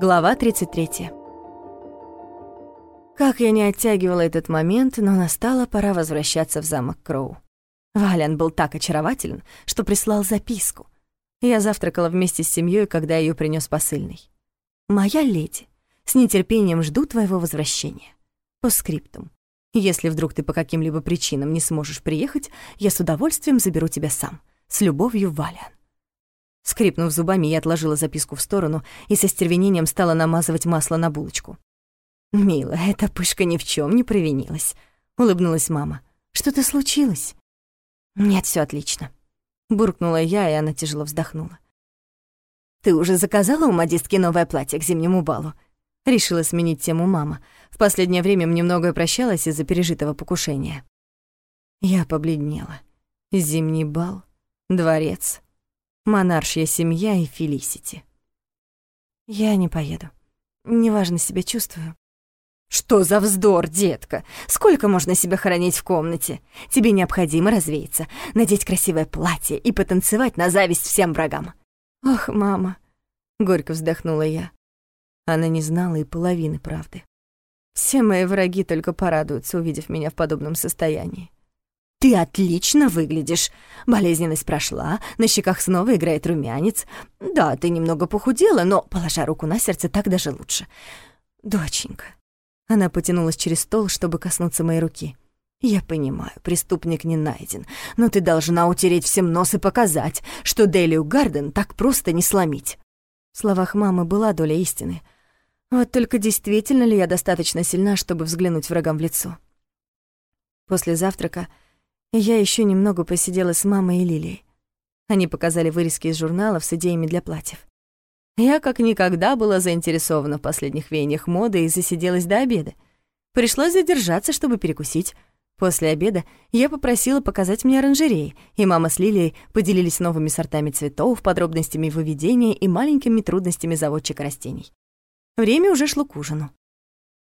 Глава 33. Как я не оттягивала этот момент, но настала пора возвращаться в замок Кроу. Валиан был так очарователен, что прислал записку. Я завтракала вместе с семьей, когда ее принес посыльный. «Моя леди, с нетерпением жду твоего возвращения. По скриптум. Если вдруг ты по каким-либо причинам не сможешь приехать, я с удовольствием заберу тебя сам. С любовью, Валиан». Скрипнув зубами, я отложила записку в сторону и со стервенением стала намазывать масло на булочку. «Милая, эта пышка ни в чем не провинилась», — улыбнулась мама. «Что-то случилось?» «Нет, все отлично», — буркнула я, и она тяжело вздохнула. «Ты уже заказала у модистки новое платье к зимнему балу?» Решила сменить тему мама. В последнее время мне многое прощалось из-за пережитого покушения. Я побледнела. Зимний бал, дворец, монаршья семья и Фелисити. Я не поеду. Неважно себя чувствую. «Что за вздор, детка? Сколько можно себя хранить в комнате? Тебе необходимо развеяться, надеть красивое платье и потанцевать на зависть всем врагам». «Ох, мама», — горько вздохнула я. Она не знала и половины правды. Все мои враги только порадуются, увидев меня в подобном состоянии. «Ты отлично выглядишь. Болезненность прошла, на щеках снова играет румянец. Да, ты немного похудела, но, положа руку на сердце, так даже лучше. Доченька, она потянулась через стол, чтобы коснуться моей руки. «Я понимаю, преступник не найден, но ты должна утереть всем нос и показать, что Делию Гарден так просто не сломить». В словах мамы была доля истины. Вот только действительно ли я достаточно сильна, чтобы взглянуть врагам в лицо? После завтрака я еще немного посидела с мамой и Лилией. Они показали вырезки из журналов с идеями для платьев. Я как никогда была заинтересована в последних веяниях моды и засиделась до обеда. Пришлось задержаться, чтобы перекусить. После обеда я попросила показать мне оранжереи, и мама с Лилией поделились новыми сортами цветов, подробностями выведения и маленькими трудностями заводчика растений. Время уже шло к ужину.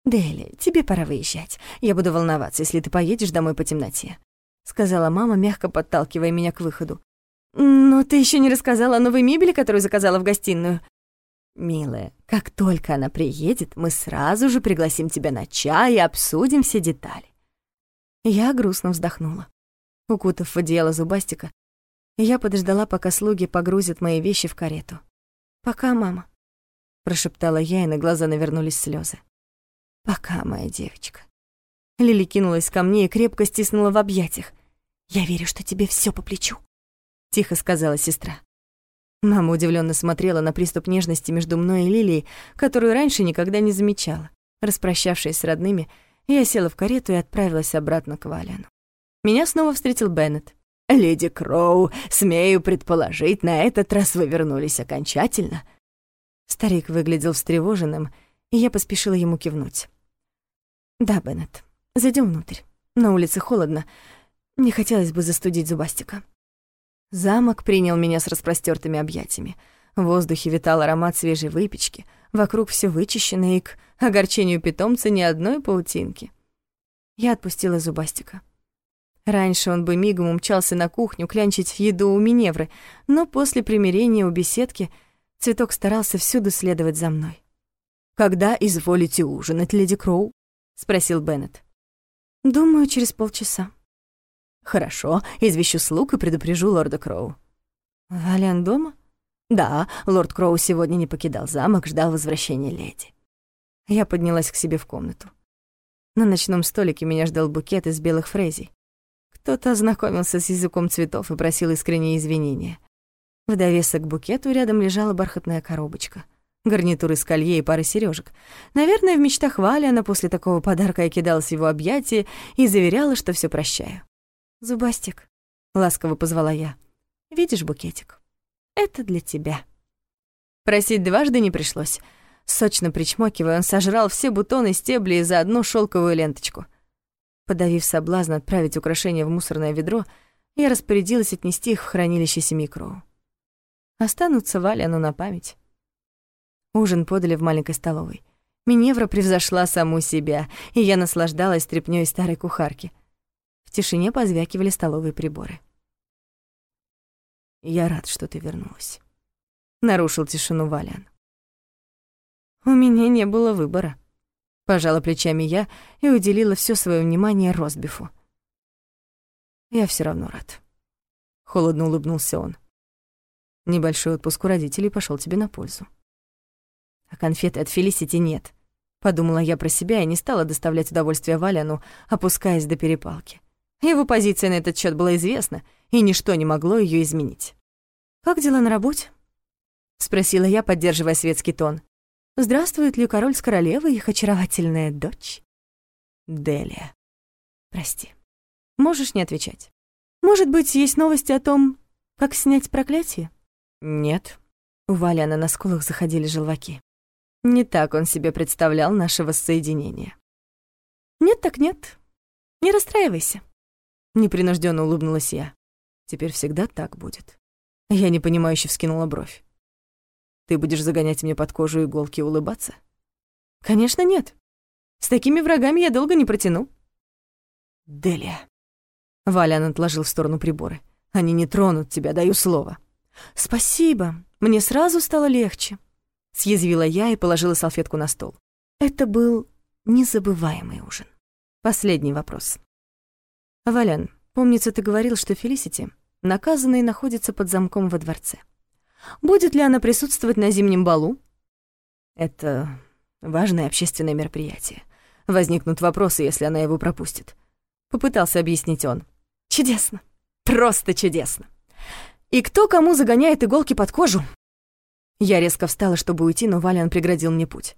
«Дели, тебе пора выезжать. Я буду волноваться, если ты поедешь домой по темноте», — сказала мама, мягко подталкивая меня к выходу. «Но ты еще не рассказала о новой мебели, которую заказала в гостиную», «Милая, как только она приедет, мы сразу же пригласим тебя на чай и обсудим все детали». Я грустно вздохнула. Укутав в одеяло зубастика, я подождала, пока слуги погрузят мои вещи в карету. «Пока, мама», — прошептала я, и на глаза навернулись слезы. «Пока, моя девочка». Лили кинулась ко мне и крепко стиснула в объятиях. «Я верю, что тебе все по плечу», — тихо сказала сестра. Мама удивленно смотрела на приступ нежности между мной и Лилией, которую раньше никогда не замечала. Распрощавшись с родными, я села в карету и отправилась обратно к Валяну. Меня снова встретил Беннет. «Леди Кроу, смею предположить, на этот раз вы вернулись окончательно». Старик выглядел встревоженным, и я поспешила ему кивнуть. «Да, Беннет, зайдем внутрь. На улице холодно. Не хотелось бы застудить зубастика». Замок принял меня с распростертыми объятиями. В воздухе витал аромат свежей выпечки, вокруг все вычищено и к огорчению питомца ни одной паутинки. Я отпустила зубастика. Раньше он бы мигом умчался на кухню клянчить еду у Миневры, но после примирения у беседки цветок старался всюду следовать за мной. «Когда изволите ужинать, леди Кроу?» — спросил Беннет. «Думаю, через полчаса». «Хорошо, извещу слуг и предупрежу лорда Кроу». «Валиан дома?» «Да, лорд Кроу сегодня не покидал замок, ждал возвращения леди». Я поднялась к себе в комнату. На ночном столике меня ждал букет из белых фрезий. Кто-то ознакомился с языком цветов и просил искренние извинения. В довесок к букету рядом лежала бархатная коробочка. Гарнитур из колье и пары сережек. Наверное, в мечтах Валиана после такого подарка я кидалась в его объятия и заверяла, что все прощаю. «Зубастик», — ласково позвала я, — «видишь букетик? Это для тебя». Просить дважды не пришлось. Сочно причмокивая, он сожрал все бутоны, стебли и за одну шелковую ленточку. Подавив соблазн отправить украшение в мусорное ведро, я распорядилась отнести их в хранилище семьи Кроу. Останутся Валяну на память. Ужин подали в маленькой столовой. Миневра превзошла саму себя, и я наслаждалась трепнёй старой кухарки — тишине позвякивали столовые приборы. «Я рад, что ты вернулась». нарушил тишину Валиан. У меня не было выбора. Пожала плечами я и уделила все свое внимание Росбифу. Я все равно рад. Холодно улыбнулся он. Небольшой отпуск у родителей пошел тебе на пользу. А конфеты от Фелисити нет. Подумала я про себя и не стала доставлять удовольствие Валяну, опускаясь до перепалки. Его позиция на этот счет была известна, и ничто не могло ее изменить. «Как дела на работе?» — спросила я, поддерживая светский тон. «Здравствует ли король с королевой их очаровательная дочь?» «Делия. Прости. Можешь не отвечать. Может быть, есть новости о том, как снять проклятие?» «Нет». У Валяна на скулах заходили желваки. Не так он себе представлял наше воссоединение. «Нет так нет. Не расстраивайся», — непринужденно улыбнулась я. «Теперь всегда так будет». Я непонимающе вскинула бровь. «Ты будешь загонять мне под кожу иголки и улыбаться?» «Конечно нет. С такими врагами я долго не протяну». «Делия». Валян отложил в сторону приборы. «Они не тронут тебя, даю слово». «Спасибо. Мне сразу стало легче», Съязвила я и положила салфетку на стол. Это был незабываемый ужин. Последний вопрос. «Валян, помнится, ты говорил, что Фелисити, наказанный, находится под замком во дворце. Будет ли она присутствовать на зимнем балу?» «Это важное общественное мероприятие. Возникнут вопросы, если она его пропустит». Попытался объяснить он. «Чудесно. Просто чудесно. И кто кому загоняет иголки под кожу, я резко встала, чтобы уйти, но Валиан преградил мне путь.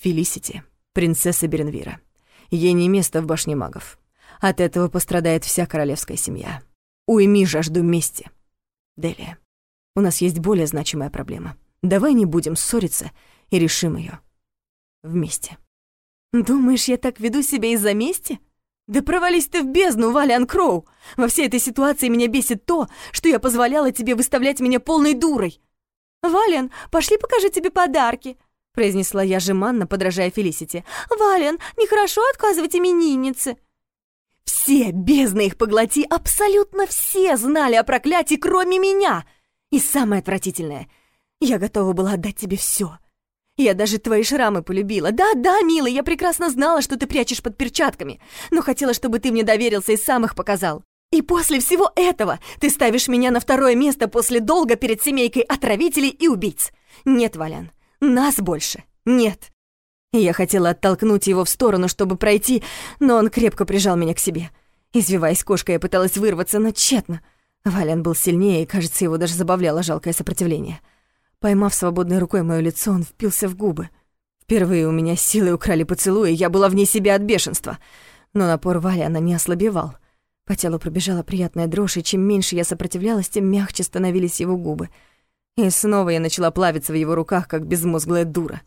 Фелисити, принцесса Беренвира. Ей не место в башне магов. От этого пострадает вся королевская семья. Уйми жажду мести. Делия, у нас есть более значимая проблема. Давай не будем ссориться и решим ее вместе. Думаешь, я так веду себя из-за мести? Да провались ты в бездну, Валиан Кроу! Во всей этой ситуации меня бесит то, что я позволяла тебе выставлять меня полной дурой. «Вален, пошли покажу тебе подарки», — произнесла я жеманно, подражая Фелисити. «Вален, нехорошо отказывать имениннице». Все, бездны их поглоти, абсолютно все знали о проклятии, кроме меня. И самое отвратительное, я готова была отдать тебе все. Я даже твои шрамы полюбила. Да-да, милый, я прекрасно знала, что ты прячешь под перчатками, но хотела, чтобы ты мне доверился и сам их показал. И после всего этого ты ставишь меня на второе место после долга перед семейкой отравителей и убийц. Нет, Валян, нас больше нет. Я хотела оттолкнуть его в сторону, чтобы пройти, но он крепко прижал меня к себе. Извиваясь кошкой, я пыталась вырваться, но тщетно. Валян был сильнее, и, кажется, его даже забавляло жалкое сопротивление. Поймав свободной рукой моё лицо, он впился в губы. Впервые у меня силой украли поцелуи, я была вне себя от бешенства. Но напор Валяна не ослабевал. По телу пробежала приятная дрожь, и чем меньше я сопротивлялась, тем мягче становились его губы. И снова я начала плавиться в его руках, как безмозглая дура.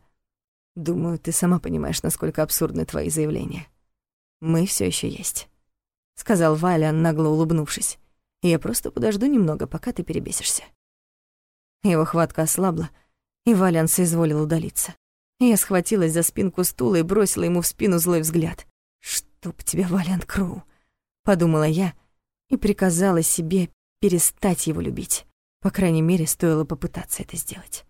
Думаю, ты сама понимаешь, насколько абсурдны твои заявления. Мы все еще есть, сказал Валян, нагло улыбнувшись. Я просто подожду немного, пока ты перебесишься. Его хватка ослабла, и Валян соизволил удалиться. Я схватилась за спинку стула и бросила ему в спину злой взгляд. «Чтоб тебя, Валян Кроу!» подумала я и приказала себе перестать его любить. По крайней мере, стоило попытаться это сделать.